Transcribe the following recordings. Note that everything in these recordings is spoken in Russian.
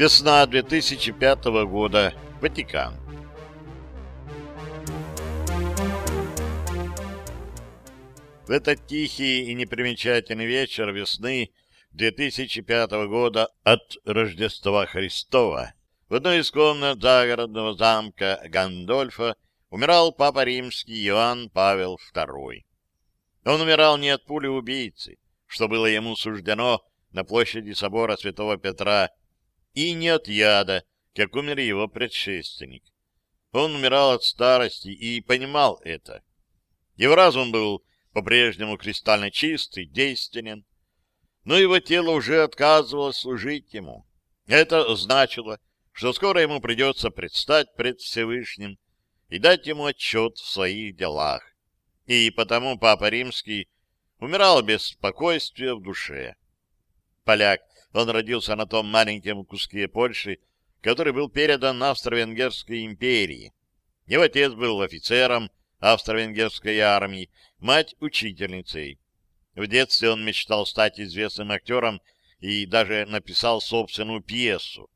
Весна 2005 года. Ватикан. В этот тихий и непримечательный вечер весны 2005 года от Рождества Христова в одной из комнат загородного замка Гандольфа умирал папа римский Иоанн Павел II. Он умирал не от пули убийцы, что было ему суждено на площади собора святого Петра, и не от яда, как умер его предшественник. Он умирал от старости и понимал это. Его разум был по-прежнему кристально чист и действенен, но его тело уже отказывалось служить ему. Это значило, что скоро ему придется предстать пред Всевышним и дать ему отчет в своих делах. И потому Папа Римский умирал без спокойствия в душе. Поляк, он родился на том маленьком куске Польши, который был передан Австро-Венгерской империи. Его отец был офицером Австро-Венгерской армии, мать — учительницей. В детстве он мечтал стать известным актером и даже написал собственную пьесу.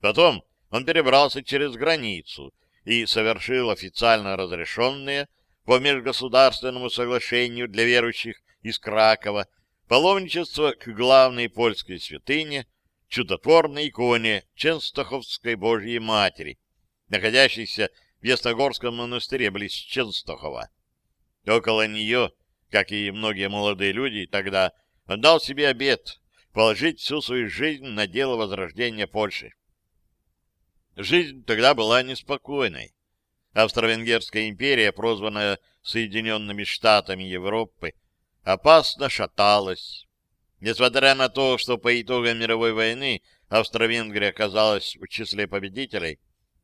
Потом он перебрался через границу и совершил официально разрешенные по межгосударственному соглашению для верующих из Кракова паломничество к главной польской святыне, чудотворной иконе Ченстоховской Божьей Матери, находящейся в Ясногорском монастыре близ Ченстохова. Около нее, как и многие молодые люди тогда, он дал себе обет положить всю свою жизнь на дело возрождения Польши. Жизнь тогда была неспокойной. Австро-Венгерская империя, прозванная Соединенными Штатами Европы, опасно шаталась. Несмотря на то, что по итогам мировой войны Австро-Венгрия оказалась в числе победителей,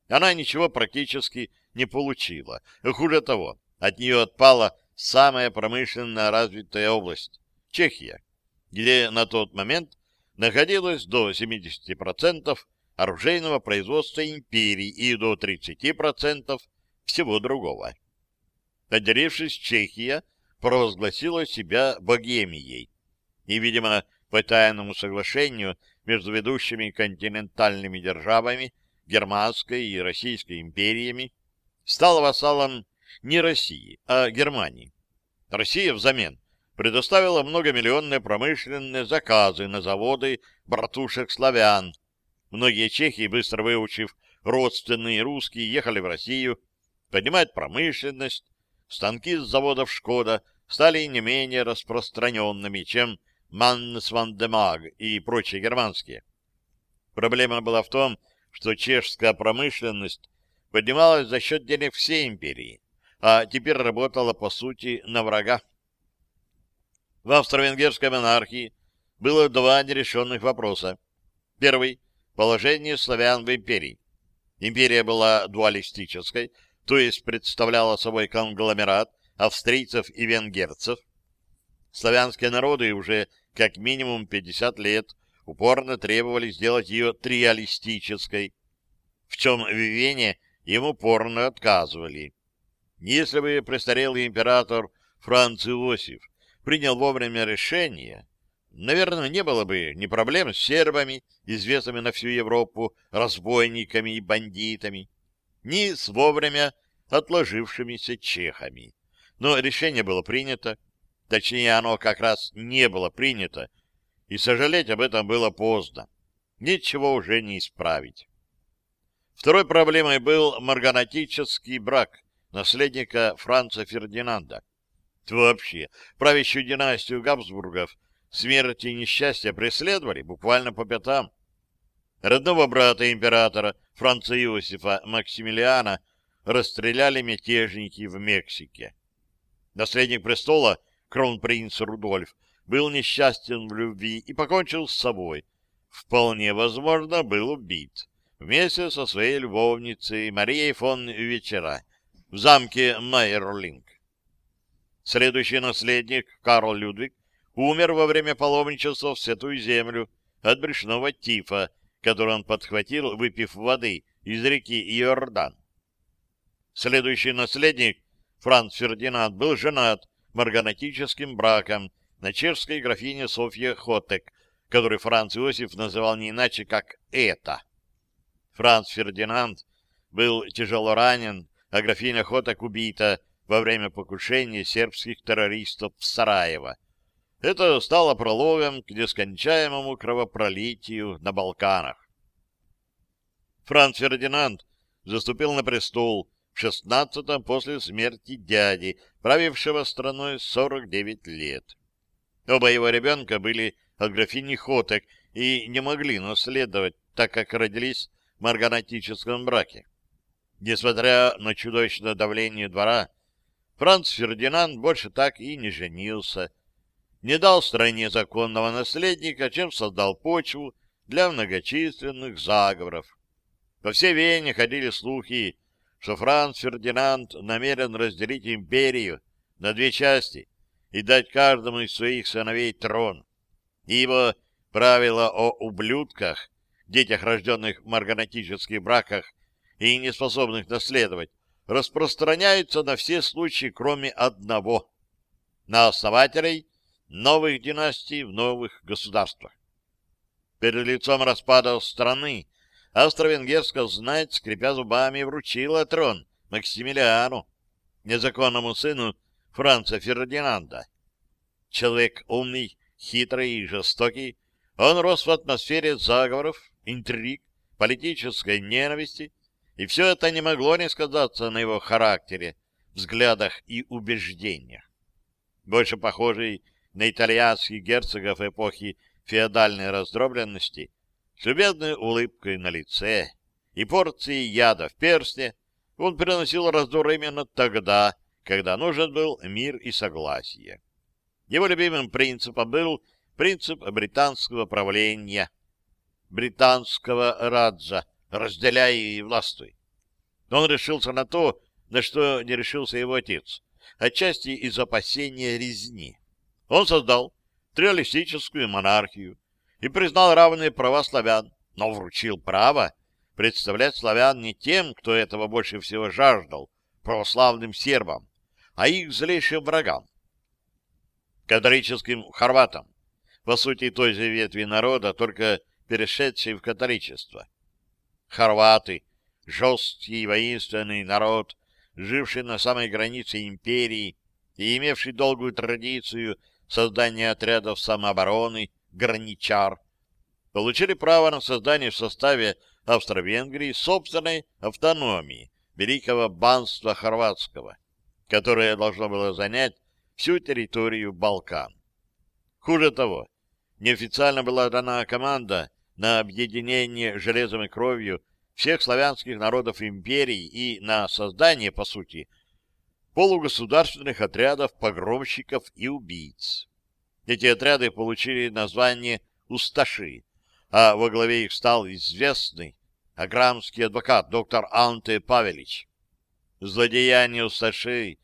она ничего практически не получила. Хуже того, от нее отпала самая промышленно развитая область — Чехия, где на тот момент находилось до 70% оружейного производства империи и до 30% всего другого. Отделившись, Чехия провозгласила себя Богемией. И, видимо, по тайному соглашению между ведущими континентальными державами Германской и Российской империями стала вассалом не России, а Германии. Россия взамен предоставила многомиллионные промышленные заказы на заводы братушек-славян. Многие чехи, быстро выучив родственные русские, ехали в Россию, поднимать промышленность, станки с заводов «Шкода» стали не менее распространенными, чем «Маннес ван де Маг» и прочие германские. Проблема была в том, что чешская промышленность поднималась за счет денег всей империи, а теперь работала, по сути, на врага. В австро-венгерской монархии было два нерешенных вопроса. Первый — положение славян в империи. Империя была дуалистической, то есть представляла собой конгломерат австрийцев и венгерцев. Славянские народы уже как минимум 50 лет упорно требовали сделать ее триалистической, в чем в Вене им упорно отказывали. Если бы престарелый император Франц Иосиф принял вовремя решение, наверное, не было бы ни проблем с сербами, известными на всю Европу разбойниками и бандитами, ни с вовремя отложившимися чехами. Но решение было принято, точнее, оно как раз не было принято, и сожалеть об этом было поздно. Ничего уже не исправить. Второй проблемой был марганатический брак наследника Франца Фердинанда. Вообще, правящую династию Габсбургов смерти и несчастья преследовали буквально по пятам. Родного брата императора Франца Иосифа Максимилиана расстреляли мятежники в Мексике. Наследник престола, кронпринц Рудольф, был несчастен в любви и покончил с собой. Вполне возможно, был убит вместе со своей любовницей Марией фон Вечера в замке Майерлинг. Следующий наследник, Карл Людвиг, умер во время паломничества в Святую Землю от брюшного тифа, который он подхватил, выпив воды из реки Иордан. Следующий наследник, Франц Фердинанд, был женат марганатическим браком на чешской графине Софье Хотек, который Франц Иосиф называл не иначе, как «это». Франц Фердинанд был тяжело ранен, а графиня Хотак убита во время покушения сербских террористов в Сараево. Это стало прологом к нескончаемому кровопролитию на Балканах. Франц Фердинанд заступил на престол шестнадцатом после смерти дяди, правившего страной 49 лет. Оба его ребенка были от графини Хотек и не могли наследовать, так как родились в марганатическом браке. Несмотря на чудовищное давление двора, Франц Фердинанд больше так и не женился, не дал стране законного наследника, чем создал почву для многочисленных заговоров. По всей Вене ходили слухи, что Франц Фердинанд намерен разделить империю на две части и дать каждому из своих сыновей трон. Ибо правило о ублюдках, детях, рожденных в марганатических браках и неспособных наследовать, распространяется на все случаи, кроме одного — на основателей новых династий в новых государствах. Перед лицом распада страны Австро-Венгерская знать, скрипя зубами, вручила трон Максимилиану, незаконному сыну Франца Фердинанда. Человек умный, хитрый и жестокий, он рос в атмосфере заговоров, интриг, политической ненависти, и все это не могло не сказаться на его характере, взглядах и убеждениях. Больше похожий на итальянских герцогов эпохи феодальной раздробленности, с любезной улыбкой на лице и порцией яда в перстне, он приносил раздор именно тогда, когда нужен был мир и согласие. Его любимым принципом был принцип британского правления, британского раджа, разделяй и властвуй. Он решился на то, на что не решился его отец, отчасти из опасения резни. Он создал триалистическую монархию и признал равные права славян, но вручил право представлять славян не тем, кто этого больше всего жаждал, православным сербам, а их злейшим врагам, католическим хорватам, по сути той же ветви народа, только перешедшей в католичество. Хорваты — жесткий и воинственный народ, живший на самой границе империи и имевший долгую традицию создания отрядов самообороны, граничар, получили право на создание в составе Австро-Венгрии собственной автономии Великого Банства Хорватского, которое должно было занять всю территорию Балкан. Хуже того, неофициально была дана команда на объединение железом и кровью всех славянских народов империи и на создание, по сути, полугосударственных отрядов погромщиков и убийц. Эти отряды получили название «Усташи», а во главе их стал известный аграмский адвокат доктор Анте Павелич. Злодеяния Усташи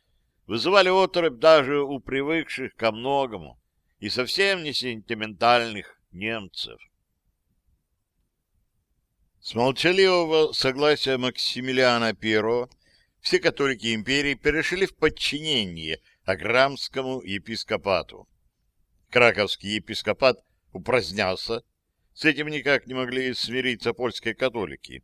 вызывали оторопь даже у привыкших ко многому и совсем не сентиментальных немцев. С молчаливого согласия Максимилиана I все католики империи перешли в подчинение Аграмскому епископату. Краковский епископат упразднялся, с этим никак не могли смириться польские католики.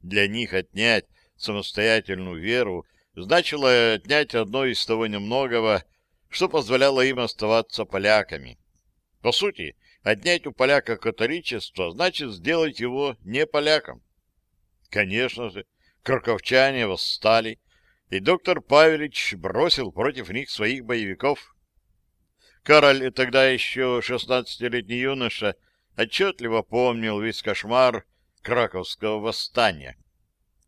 Для них отнять самостоятельную веру значило отнять одно из того немногого, что позволяло им оставаться поляками. По сути, отнять у поляка католичество значит сделать его не поляком. Конечно же, краковчане восстали, и доктор Павелич бросил против них своих боевиков. Кароль, тогда еще шестнадцатилетний юноша, отчетливо помнил весь кошмар краковского восстания,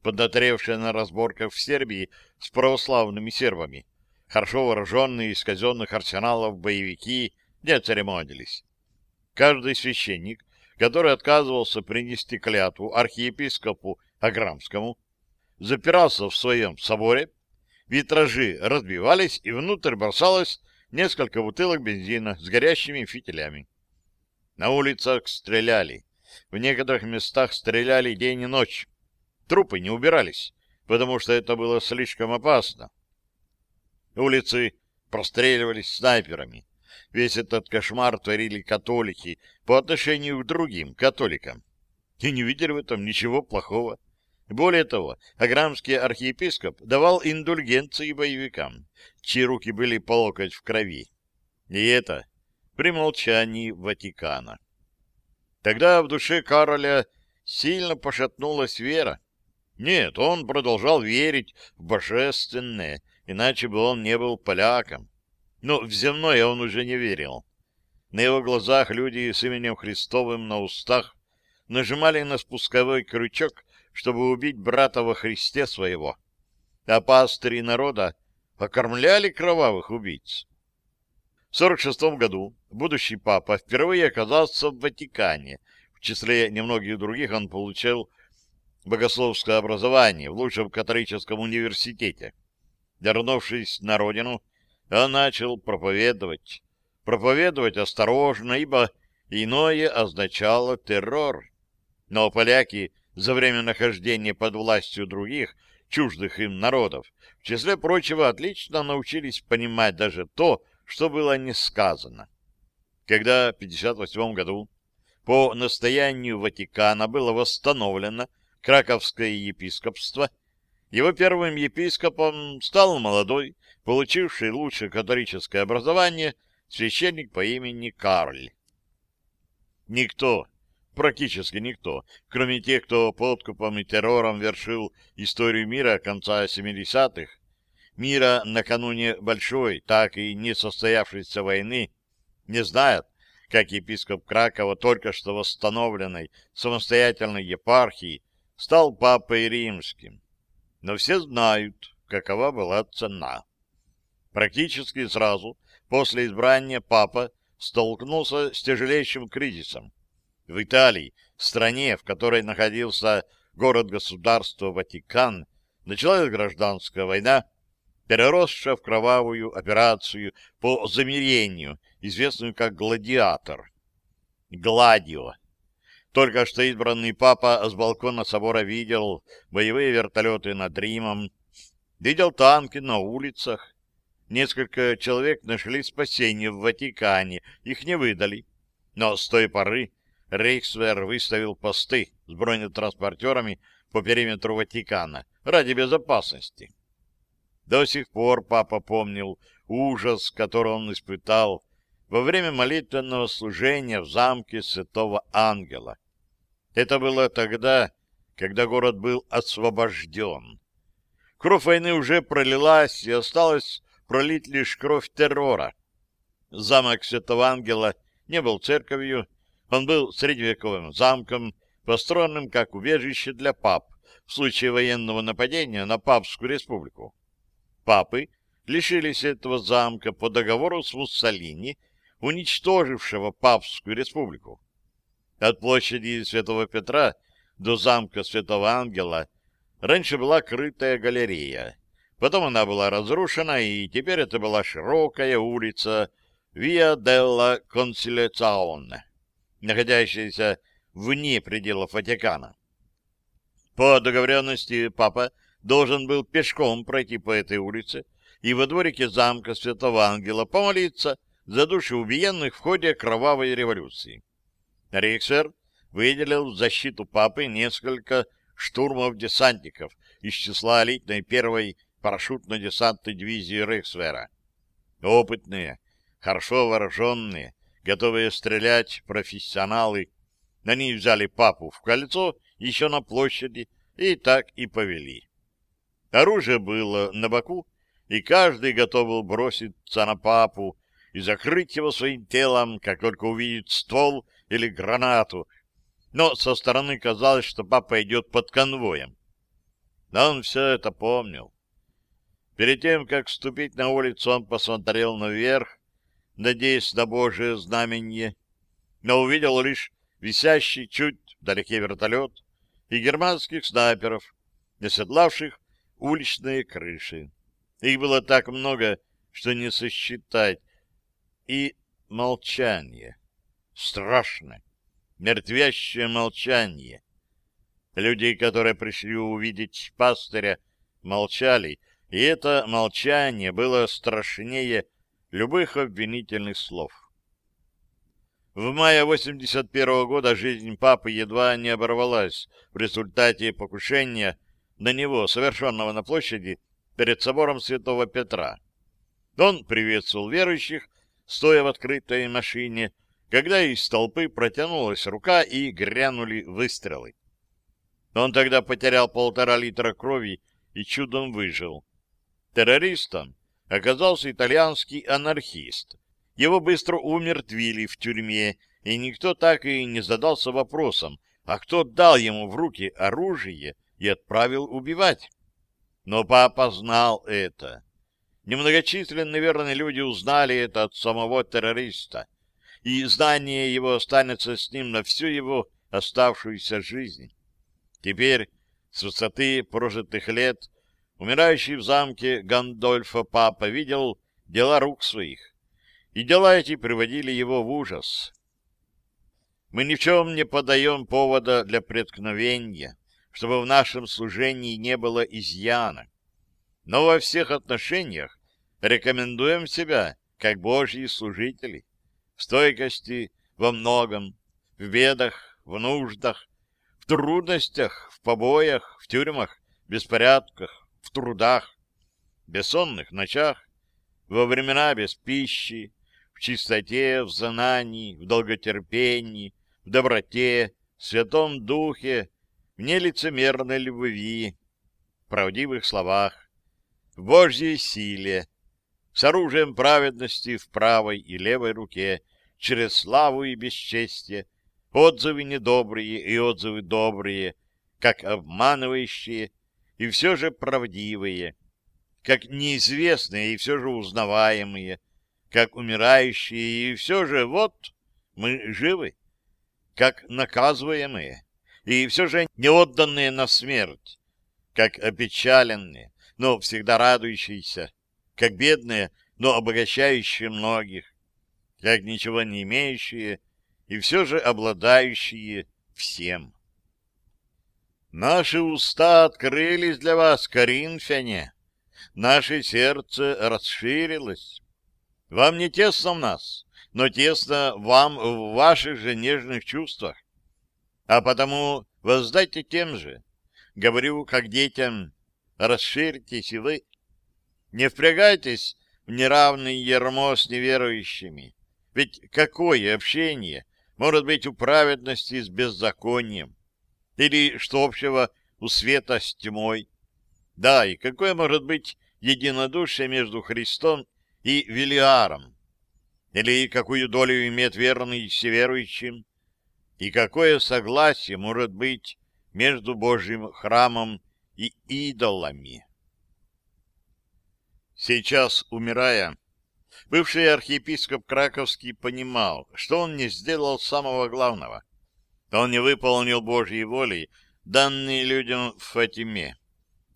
поднатревшее на разборках в Сербии с православными сербами. Хорошо вооруженные из казенных арсеналов боевики не церемонились. Каждый священник, который отказывался принести клятву архиепископу Аграмскому, запирался в своем соборе, витражи разбивались, и внутрь бросалось несколько бутылок бензина с горящими фитилями. На улицах стреляли. В некоторых местах стреляли день и ночь. Трупы не убирались, потому что это было слишком опасно. Улицы простреливались снайперами. Весь этот кошмар творили католики по отношению к другим католикам. и не видели в этом ничего плохого. Более того, аграмский архиепископ давал индульгенции боевикам, чьи руки были по локоть в крови. И это при молчании Ватикана. Тогда в душе Кароля сильно пошатнулась вера. Нет, он продолжал верить в божественное, иначе бы он не был поляком. Но в земное он уже не верил. На его глазах люди с именем Христовым на устах нажимали на спусковой крючок, чтобы убить брата во Христе своего. А пастыри народа окормляли кровавых убийц. В 46 году будущий папа впервые оказался в Ватикане. В числе немногих других он получил богословское образование в лучшем католическом университете. Вернувшись на родину, он начал проповедовать. Проповедовать осторожно, ибо иное означало террор. Но поляки за время нахождения под властью других, чуждых им народов, в числе прочего, отлично научились понимать даже то, что было не сказано. Когда в 1958 году по настоянию Ватикана было восстановлено Краковское епископство, его первым епископом стал молодой, получивший лучшее католическое образование, священник по имени Карль. Никто, практически никто, кроме тех, кто подкупом и террором вершил историю мира конца 70-х, мира накануне большой, так и не состоявшейся войны, не знает, как епископ Кракова только что восстановленной самостоятельной епархии стал папой римским. Но все знают, какова была цена. Практически сразу после избрания папа столкнулся с тяжелейшим кризисом. В Италии, стране, в которой находился город-государство Ватикан, началась гражданская война, переросшая в кровавую операцию по замирению, известную как «Гладиатор». Гладио. Только что избранный папа с балкона собора видел боевые вертолеты над Римом, видел танки на улицах, Несколько человек нашли спасение в Ватикане, их не выдали. Но с той поры Рейхсвер выставил посты с бронетранспортерами по периметру Ватикана ради безопасности. До сих пор папа помнил ужас, который он испытал во время молитвенного служения в замке Святого Ангела. Это было тогда, когда город был освобожден. Кровь войны уже пролилась, и осталось пролить лишь кровь террора. Замок Святого Ангела не был церковью, он был средневековым замком, построенным как убежище для пап в случае военного нападения на Папскую республику. Папы лишились этого замка по договору с Муссолини, уничтожившего Папскую республику. От площади Святого Петра до замка Святого Ангела раньше была крытая галерея. Потом она была разрушена, и теперь это была широкая улица Виа делла Консилиационе, находящаяся вне пределов Ватикана. По договоренности папа должен был пешком пройти по этой улице и во дворике замка Святого Ангела помолиться за души убиенных в ходе кровавой революции. Рейхсвер выделил в защиту папы несколько штурмов десантников из числа элитной первой парашютно-десантной дивизии Рейхсвера. Опытные, хорошо вооруженные, готовые стрелять профессионалы. Они взяли папу в кольцо еще на площади и так и повели. Оружие было на боку, и каждый готов был броситься на папу и закрыть его своим телом, как только увидит ствол или гранату. Но со стороны казалось, что папа идет под конвоем. Но он все это помнил. Перед тем, как вступить на улицу, он посмотрел наверх, надеясь на Божие знамение, но увидел лишь висящий чуть вдалеке вертолет и германских снайперов, оседлавших уличные крыши. Их было так много, что не сосчитать. И молчание. Страшное, мертвящее молчание. Люди, которые пришли увидеть пастыря, молчали, и это молчание было страшнее любых обвинительных слов. В мае 81 -го года жизнь папы едва не оборвалась в результате покушения на него, совершенного на площади перед собором Святого Петра. Он приветствовал верующих, стоя в открытой машине, когда из толпы протянулась рука и грянули выстрелы. Он тогда потерял полтора литра крови и чудом выжил. Террористом оказался итальянский анархист. Его быстро умертвили в тюрьме, и никто так и не задался вопросом, а кто дал ему в руки оружие и отправил убивать. Но папа знал это. Немногочисленные верные люди узнали это от самого террориста, и знание его останется с ним на всю его оставшуюся жизнь. Теперь, с высоты прожитых лет, умирающий в замке Гандольфа папа видел дела рук своих, и дела эти приводили его в ужас. Мы ни в чем не подаем повода для преткновения, чтобы в нашем служении не было изъяна. Но во всех отношениях рекомендуем себя как Божьи служители, в стойкости во многом, в бедах, в нуждах, в трудностях, в побоях, в тюрьмах, беспорядках, в трудах, бессонных ночах, во времена без пищи, в чистоте, в знании, в долготерпении, в доброте, в святом духе, в нелицемерной любви, в правдивых словах, в Божьей силе, с оружием праведности в правой и левой руке, через славу и бесчестие, отзывы недобрые и отзывы добрые, как обманывающие и все же правдивые, как неизвестные и все же узнаваемые, как умирающие и все же вот мы живы, как наказываемые и все же не отданные на смерть, как опечаленные, но всегда радующиеся, как бедные, но обогащающие многих, как ничего не имеющие и все же обладающие всем. Наши уста открылись для вас, коринфяне, наше сердце расширилось. Вам не тесно в нас, но тесно вам в ваших же нежных чувствах. А потому воздайте тем же. Говорю, как детям, расширьтесь и вы. Не впрягайтесь в неравный ермо с неверующими. Ведь какое общение может быть у праведности с беззаконием? Или что общего у света с тьмой? Да, и какое может быть единодушие между Христом и Велиаром? Или какую долю имеет верный с? И какое согласие может быть между Божьим храмом и идолами? Сейчас, умирая, бывший архиепископ Краковский понимал, что он не сделал самого главного. Он не выполнил Божьей воли, данные людям в Фатиме,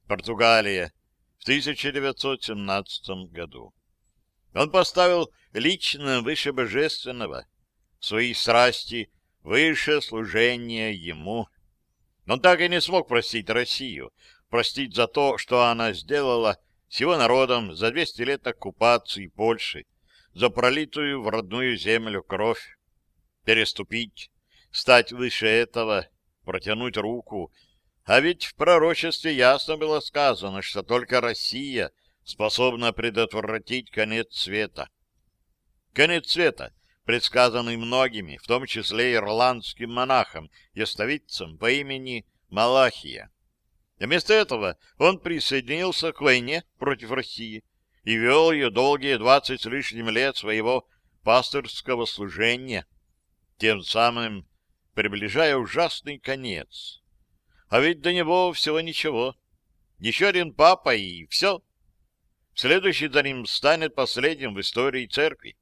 Португалия, в 1917 году. Он поставил лично выше божественного, свои страсти выше служения ему. Он так и не смог простить Россию, простить за то, что она сделала с его народом за 200 лет оккупации Польши, за пролитую в родную землю кровь, переступить, стать выше этого, протянуть руку. А ведь в пророчестве ясно было сказано, что только Россия способна предотвратить конец света. Конец света, предсказанный многими, в том числе ирландским монахом оставицам по имени Малахия. Вместо этого он присоединился к войне против России и вел ее долгие двадцать с лишним лет своего пасторского служения, тем самым приближая ужасный конец. А ведь до него всего ничего. Еще один папа и все. Следующий за ним станет последним в истории церкви.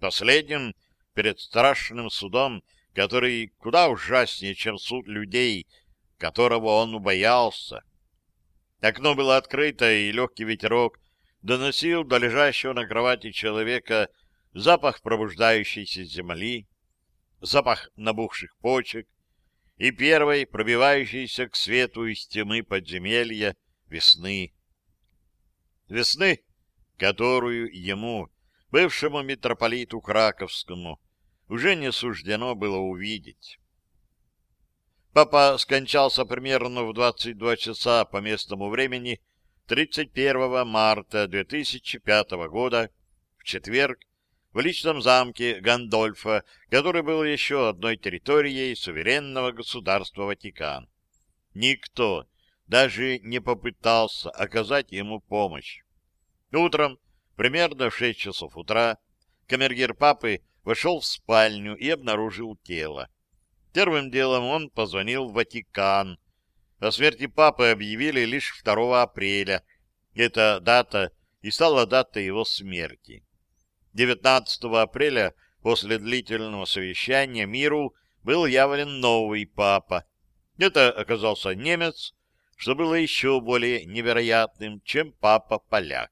Последним перед страшным судом, который куда ужаснее, чем суд людей, которого он убоялся. Окно было открыто, и легкий ветерок доносил до лежащего на кровати человека запах пробуждающейся земли, запах набухших почек и первой пробивающейся к свету из тьмы подземелья весны. Весны, которую ему, бывшему митрополиту Краковскому, уже не суждено было увидеть. Папа скончался примерно в 22 часа по местному времени 31 марта 2005 года, в четверг, в личном замке Гандольфа, который был еще одной территорией суверенного государства Ватикан. Никто даже не попытался оказать ему помощь. Утром, примерно в 6 часов утра, камергер папы вошел в спальню и обнаружил тело. Первым делом он позвонил в Ватикан. О смерти папы объявили лишь 2 апреля. Эта дата и стала датой его смерти. 19 апреля после длительного совещания миру был явлен новый папа. Это оказался немец, что было еще более невероятным, чем папа-поляк.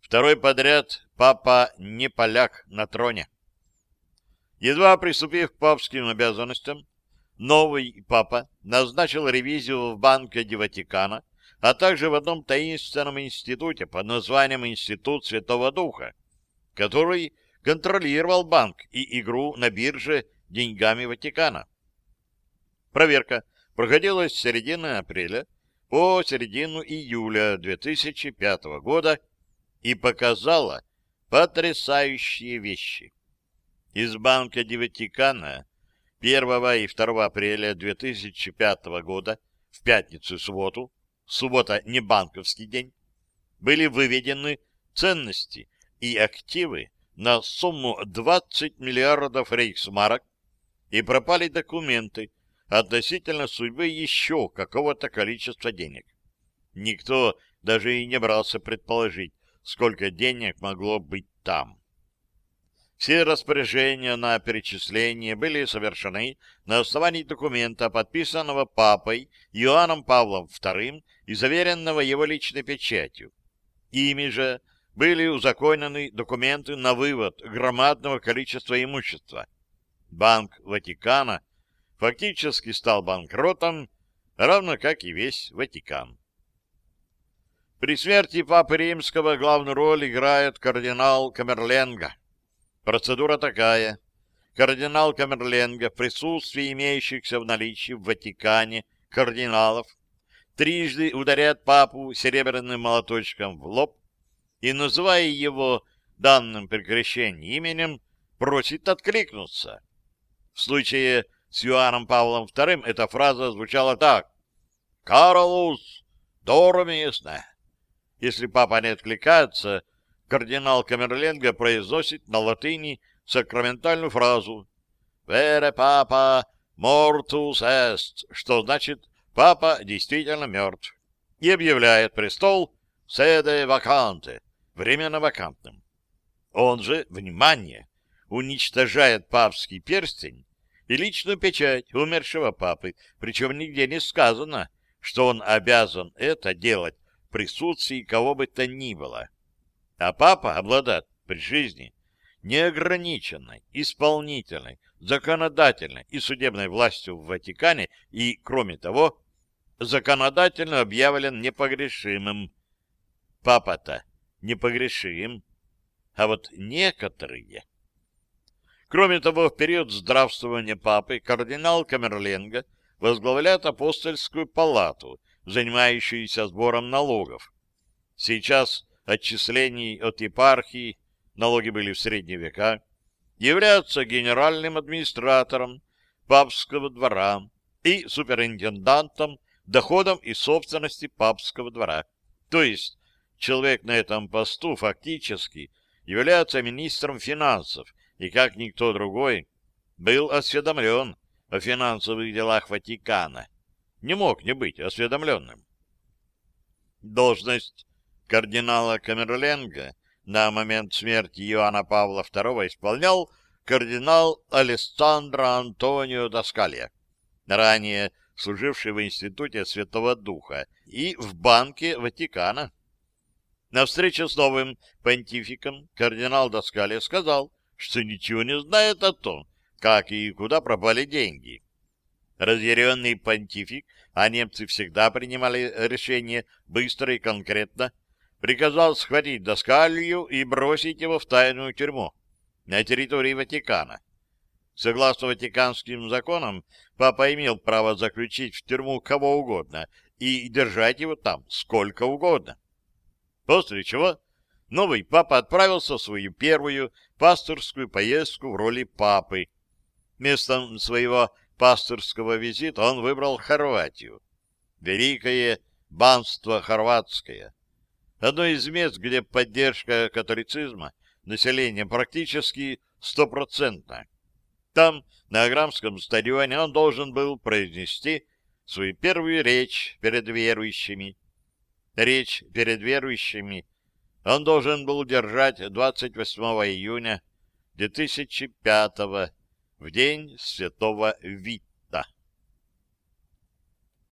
Второй подряд папа не поляк на троне. Едва приступив к папским обязанностям, новый папа назначил ревизию в Банке де Ватикана, а также в одном таинственном институте под названием Институт Святого Духа, который контролировал банк и игру на бирже деньгами Ватикана. Проверка проходила с середины апреля по середину июля 2005 года и показала потрясающие вещи. Из Банка Ватикана 1 и 2 апреля 2005 года в пятницу и субботу, суббота не банковский день, были выведены ценности и активы на сумму 20 миллиардов рейхсмарок и пропали документы относительно судьбы еще какого-то количества денег. Никто даже и не брался предположить, сколько денег могло быть там. Все распоряжения на перечисление были совершены на основании документа, подписанного папой Иоанном Павлом II и заверенного его личной печатью. Ими же были узаконены документы на вывод громадного количества имущества. Банк Ватикана фактически стал банкротом, равно как и весь Ватикан. При смерти Папы Римского главную роль играет кардинал Камерленга. Процедура такая. Кардинал Камерленга в присутствии имеющихся в наличии в Ватикане кардиналов трижды ударяет папу серебряным молоточком в лоб и, называя его данным прекращением именем, просит откликнуться. В случае с Иоанном Павлом II эта фраза звучала так «Карлус, дормиесне». Если папа не откликается, кардинал Камерленга произносит на латыни сакраментальную фразу «Вере папа мортус эст», что значит «папа действительно мертв», и объявляет престол «седе ваканте», временно вакантным. Он же, внимание, уничтожает папский перстень и личную печать умершего папы, причем нигде не сказано, что он обязан это делать в присутствии кого бы то ни было. А папа обладает при жизни неограниченной, исполнительной, законодательной и судебной властью в Ватикане и, кроме того, законодательно объявлен непогрешимым. Папа-то непогрешим, а вот некоторые... Кроме того, в период здравствования папы кардинал Камерленга возглавляет апостольскую палату, занимающуюся сбором налогов. Сейчас отчислений от епархии, налоги были в средние века, является генеральным администратором папского двора и суперинтендантом доходом и собственности папского двора. То есть человек на этом посту фактически является министром финансов и, как никто другой, был осведомлен о финансовых делах Ватикана. Не мог не быть осведомленным. Должность кардинала Камерленга на момент смерти Иоанна Павла II исполнял кардинал Алессандро Антонио Доскалья, ранее служивший в Институте Святого Духа и в Банке Ватикана. На встрече с новым понтификом кардинал Доскалья сказал, что ничего не знает о том, как и куда пропали деньги. Разъяренный понтифик, а немцы всегда принимали решения быстро и конкретно, приказал схватить Доскалью и бросить его в тайную тюрьму на территории Ватикана. Согласно ватиканским законам, папа имел право заключить в тюрьму кого угодно и держать его там сколько угодно. После чего новый папа отправился в свою первую пасторскую поездку в роли папы. Местом своего пасторского визита он выбрал Хорватию. Великое банство хорватское. Одно из мест, где поддержка католицизма населения практически стопроцентна. Там, на Аграмском стадионе, он должен был произнести свою первую речь перед верующими. Речь перед верующими он должен был держать 28 июня 2005 в день Святого Вита.